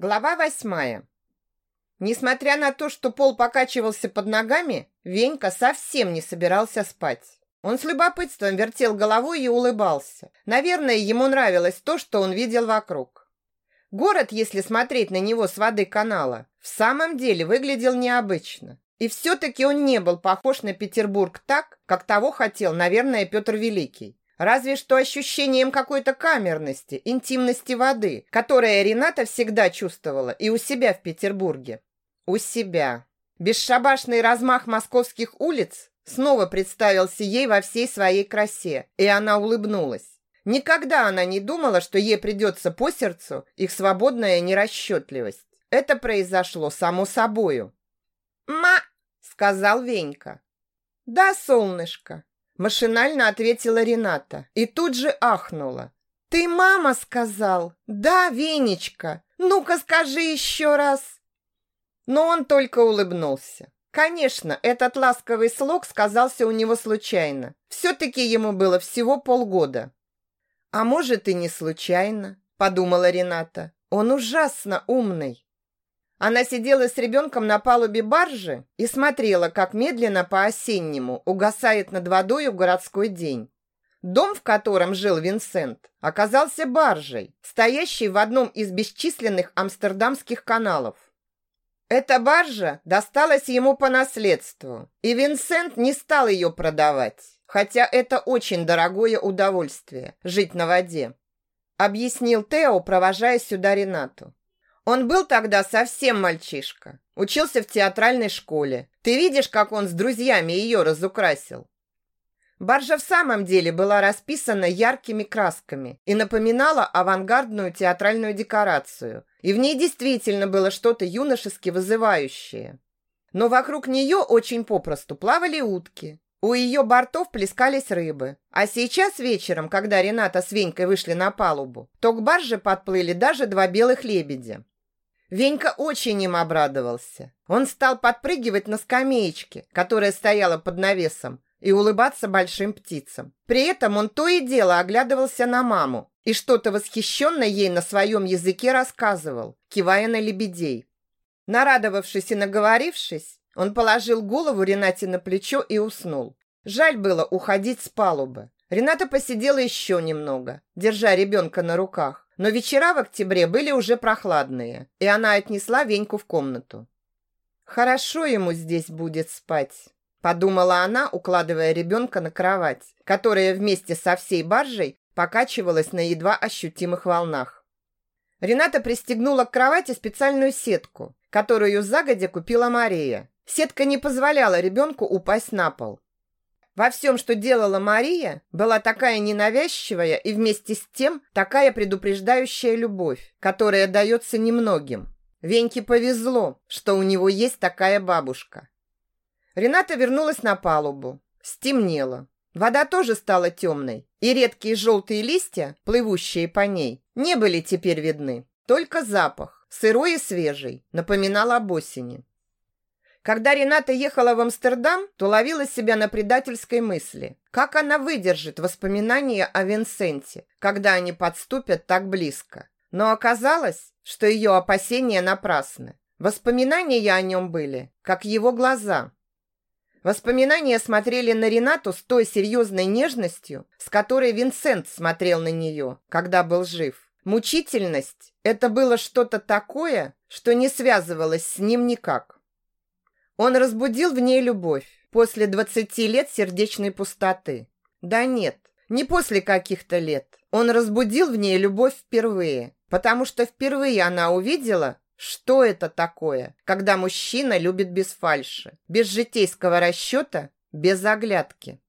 Глава восьмая. Несмотря на то, что пол покачивался под ногами, Венька совсем не собирался спать. Он с любопытством вертел головой и улыбался. Наверное, ему нравилось то, что он видел вокруг. Город, если смотреть на него с воды канала, в самом деле выглядел необычно. И все-таки он не был похож на Петербург так, как того хотел, наверное, Петр Великий. Разве что ощущением какой-то камерности, интимности воды, которое Рената всегда чувствовала и у себя в Петербурге. У себя. Бесшабашный размах московских улиц снова представился ей во всей своей красе, и она улыбнулась. Никогда она не думала, что ей придется по сердцу их свободная нерасчетливость. Это произошло само собою. «Ма!» — сказал Венька. «Да, солнышко!» Машинально ответила Рената и тут же ахнула. «Ты мама сказал?» «Да, Венечка. Ну-ка скажи еще раз». Но он только улыбнулся. Конечно, этот ласковый слог сказался у него случайно. Все-таки ему было всего полгода. «А может, и не случайно», — подумала Рената. «Он ужасно умный». Она сидела с ребенком на палубе баржи и смотрела, как медленно по-осеннему угасает над водою городской день. Дом, в котором жил Винсент, оказался баржей, стоящей в одном из бесчисленных амстердамских каналов. Эта баржа досталась ему по наследству, и Винсент не стал ее продавать, хотя это очень дорогое удовольствие – жить на воде. Объяснил Тео, провожая сюда Ренату. Он был тогда совсем мальчишка. Учился в театральной школе. Ты видишь, как он с друзьями ее разукрасил? Баржа в самом деле была расписана яркими красками и напоминала авангардную театральную декорацию. И в ней действительно было что-то юношески вызывающее. Но вокруг нее очень попросту плавали утки. У ее бортов плескались рыбы. А сейчас вечером, когда Рената с Венькой вышли на палубу, то к барже подплыли даже два белых лебедя. Венька очень им обрадовался. Он стал подпрыгивать на скамеечке, которая стояла под навесом, и улыбаться большим птицам. При этом он то и дело оглядывался на маму и что-то восхищенно ей на своем языке рассказывал, кивая на лебедей. Нарадовавшись и наговорившись, он положил голову Ренате на плечо и уснул. Жаль было уходить с палубы. Рената посидела еще немного, держа ребенка на руках. Но вечера в октябре были уже прохладные, и она отнесла Веньку в комнату. «Хорошо ему здесь будет спать», – подумала она, укладывая ребенка на кровать, которая вместе со всей баржей покачивалась на едва ощутимых волнах. Рената пристегнула к кровати специальную сетку, которую загодя купила Мария. Сетка не позволяла ребенку упасть на пол, во всем, что делала Мария, была такая ненавязчивая и вместе с тем такая предупреждающая любовь, которая дается немногим. Веньке повезло, что у него есть такая бабушка. Рената вернулась на палубу. Стемнело. Вода тоже стала темной, и редкие желтые листья, плывущие по ней, не были теперь видны. Только запах, сырой и свежий, напоминал об осени. Когда Рената ехала в Амстердам, то ловила себя на предательской мысли. Как она выдержит воспоминания о Винсенте, когда они подступят так близко? Но оказалось, что ее опасения напрасны. Воспоминания о нем были, как его глаза. Воспоминания смотрели на Ренату с той серьезной нежностью, с которой Винсент смотрел на нее, когда был жив. Мучительность – это было что-то такое, что не связывалось с ним никак. Он разбудил в ней любовь после 20 лет сердечной пустоты. Да нет, не после каких-то лет. Он разбудил в ней любовь впервые, потому что впервые она увидела, что это такое, когда мужчина любит без фальши, без житейского расчета, без оглядки.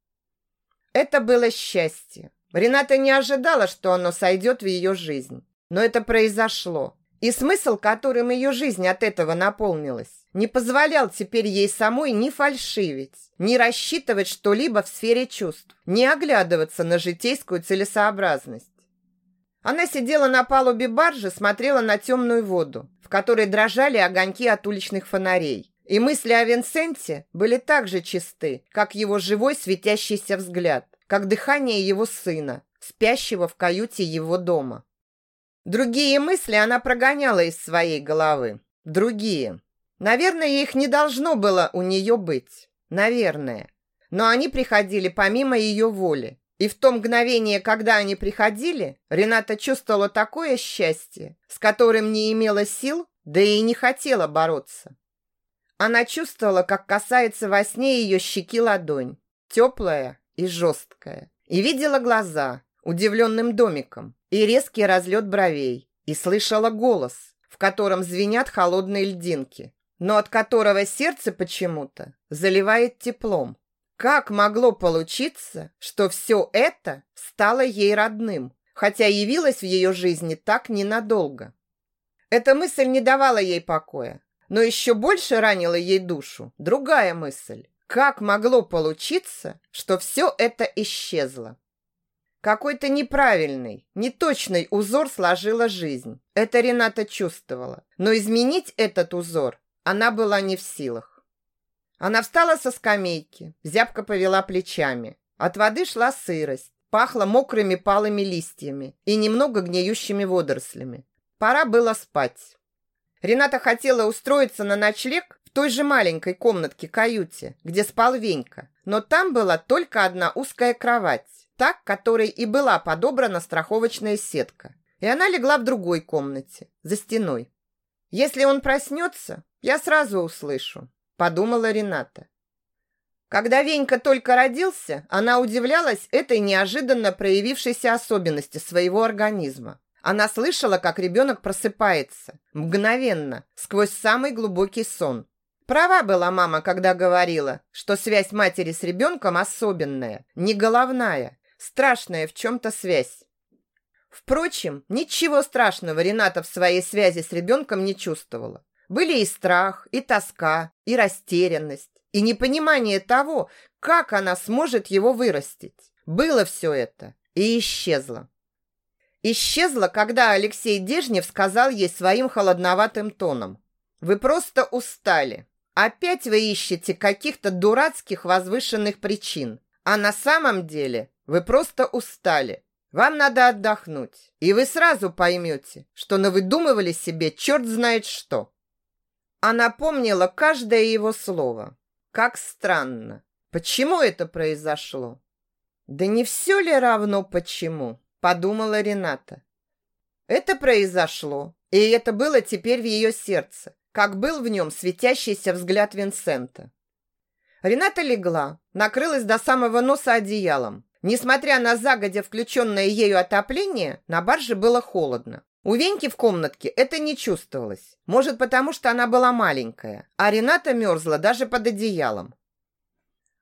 Это было счастье. Рената не ожидала, что оно сойдет в ее жизнь. Но это произошло. И смысл, которым ее жизнь от этого наполнилась, не позволял теперь ей самой ни фальшивить, ни рассчитывать что-либо в сфере чувств, ни оглядываться на житейскую целесообразность. Она сидела на палубе баржи, смотрела на темную воду, в которой дрожали огоньки от уличных фонарей. И мысли о Винсенте были так же чисты, как его живой светящийся взгляд, как дыхание его сына, спящего в каюте его дома. Другие мысли она прогоняла из своей головы. Другие. Наверное, их не должно было у нее быть. Наверное. Но они приходили помимо ее воли. И в то мгновение, когда они приходили, Рената чувствовала такое счастье, с которым не имела сил, да и не хотела бороться. Она чувствовала, как касается во сне ее щеки ладонь, теплая и жесткая, и видела глаза удивленным домиком и резкий разлет бровей, и слышала голос, в котором звенят холодные льдинки, но от которого сердце почему-то заливает теплом. Как могло получиться, что все это стало ей родным, хотя явилось в ее жизни так ненадолго? Эта мысль не давала ей покоя, но еще больше ранила ей душу другая мысль. Как могло получиться, что все это исчезло? Какой-то неправильный, неточный узор сложила жизнь. Это Рената чувствовала. Но изменить этот узор она была не в силах. Она встала со скамейки, зябко повела плечами. От воды шла сырость, пахло мокрыми палыми листьями и немного гниющими водорослями. Пора было спать. Рената хотела устроиться на ночлег в той же маленькой комнатке-каюте, где спал Венька. Но там была только одна узкая кровать, так, которой и была подобрана страховочная сетка. И она легла в другой комнате, за стеной. Если он проснется, я сразу услышу подумала Рената. Когда Венька только родился, она удивлялась этой неожиданно проявившейся особенности своего организма. Она слышала, как ребенок просыпается, мгновенно, сквозь самый глубокий сон. Права была мама, когда говорила, что связь матери с ребенком особенная, не головная, страшная в чем-то связь. Впрочем, ничего страшного Рената в своей связи с ребенком не чувствовала. Были и страх, и тоска, и растерянность, и непонимание того, как она сможет его вырастить. Было все это и исчезло. Исчезло, когда Алексей Дежнев сказал ей своим холодноватым тоном. «Вы просто устали. Опять вы ищете каких-то дурацких возвышенных причин. А на самом деле вы просто устали. Вам надо отдохнуть, и вы сразу поймете, что навыдумывали себе черт знает что». Она помнила каждое его слово. Как странно. Почему это произошло? Да не все ли равно почему? Подумала Рената. Это произошло, и это было теперь в ее сердце, как был в нем светящийся взгляд Винсента. Рената легла, накрылась до самого носа одеялом. Несмотря на загодя включенное ею отопление, на барже было холодно. У Веньки в комнатке это не чувствовалось. Может, потому что она была маленькая, а Рената мерзла даже под одеялом.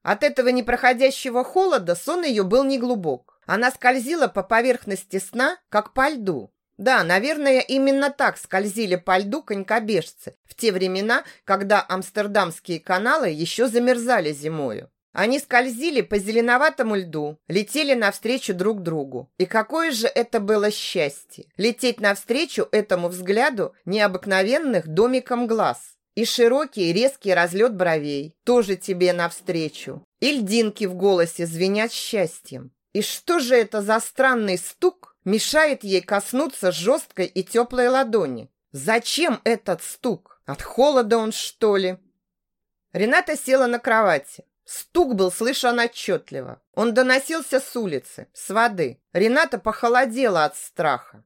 От этого непроходящего холода сон ее был неглубок. Она скользила по поверхности сна, как по льду. Да, наверное, именно так скользили по льду конькобежцы в те времена, когда амстердамские каналы еще замерзали зимою. Они скользили по зеленоватому льду, летели навстречу друг другу. И какое же это было счастье! Лететь навстречу этому взгляду необыкновенных домиком глаз. И широкий резкий разлет бровей тоже тебе навстречу. И льдинки в голосе звенят счастьем. И что же это за странный стук мешает ей коснуться жесткой и теплой ладони? Зачем этот стук? От холода он, что ли? Рената села на кровати. Стук был слышен отчетливо. Он доносился с улицы, с воды. Рената похолодела от страха.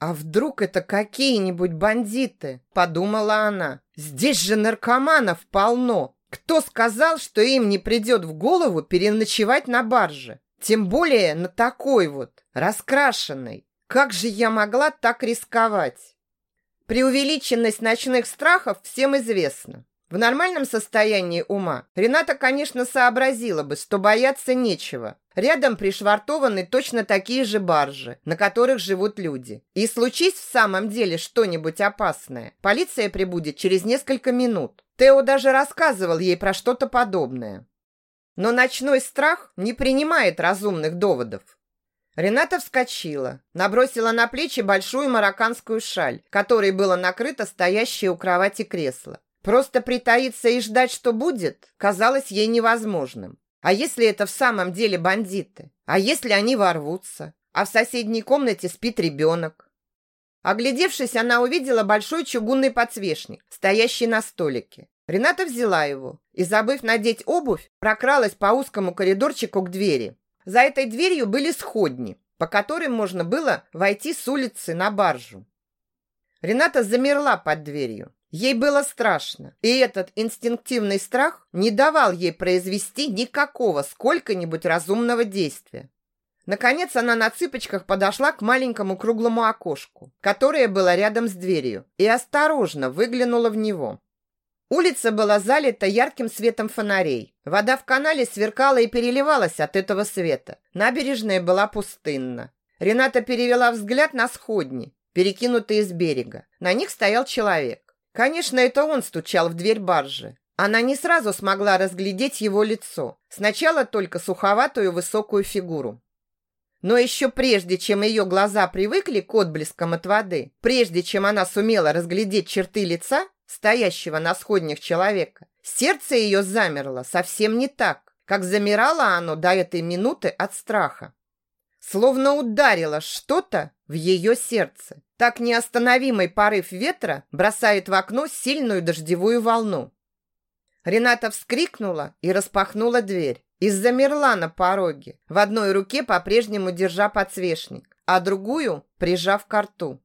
«А вдруг это какие-нибудь бандиты?» – подумала она. «Здесь же наркоманов полно. Кто сказал, что им не придет в голову переночевать на барже? Тем более на такой вот, раскрашенной. Как же я могла так рисковать?» Преувеличенность ночных страхов всем известна. В нормальном состоянии ума Рената, конечно, сообразила бы, что бояться нечего. Рядом пришвартованы точно такие же баржи, на которых живут люди. И случись в самом деле что-нибудь опасное, полиция прибудет через несколько минут. Тео даже рассказывал ей про что-то подобное. Но ночной страх не принимает разумных доводов. Рената вскочила, набросила на плечи большую марокканскую шаль, которой было накрыто стоящее у кровати кресло. Просто притаиться и ждать, что будет, казалось ей невозможным. А если это в самом деле бандиты? А если они ворвутся? А в соседней комнате спит ребенок? Оглядевшись, она увидела большой чугунный подсвечник, стоящий на столике. Рената взяла его и, забыв надеть обувь, прокралась по узкому коридорчику к двери. За этой дверью были сходни, по которым можно было войти с улицы на баржу. Рената замерла под дверью. Ей было страшно, и этот инстинктивный страх не давал ей произвести никакого сколько-нибудь разумного действия. Наконец она на цыпочках подошла к маленькому круглому окошку, которое было рядом с дверью, и осторожно выглянула в него. Улица была залита ярким светом фонарей. Вода в канале сверкала и переливалась от этого света. Набережная была пустынна. Рената перевела взгляд на сходни, перекинутые с берега. На них стоял человек. Конечно, это он стучал в дверь баржи. Она не сразу смогла разглядеть его лицо. Сначала только суховатую высокую фигуру. Но еще прежде, чем ее глаза привыкли к отблескам от воды, прежде чем она сумела разглядеть черты лица стоящего на сходнях человека, сердце ее замерло совсем не так, как замирало оно до этой минуты от страха. Словно ударило что-то в ее сердце. Так неостановимый порыв ветра бросает в окно сильную дождевую волну. Рената вскрикнула и распахнула дверь и замерла на пороге, в одной руке по-прежнему держа подсвечник, а другую прижав к рту.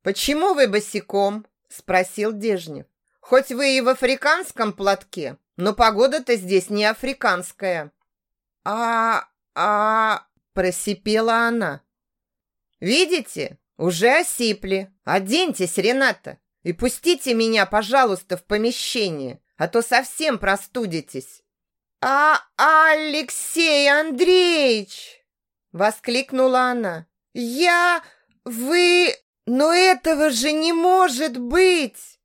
«Почему вы босиком?» – спросил Дежнев. «Хоть вы и в африканском платке, но погода-то здесь не африканская». «А... а...» – просипела она. «Видите? Уже осипли. Оденьтесь, Рената, и пустите меня, пожалуйста, в помещение, а то совсем простудитесь». «А Алексей Андреевич!» — воскликнула она. «Я... вы... Но этого же не может быть!»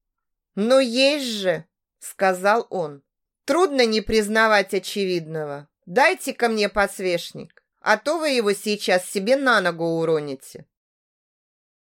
«Но есть же!» — сказал он. «Трудно не признавать очевидного. Дайте-ка мне подсвечник, а то вы его сейчас себе на ногу уроните».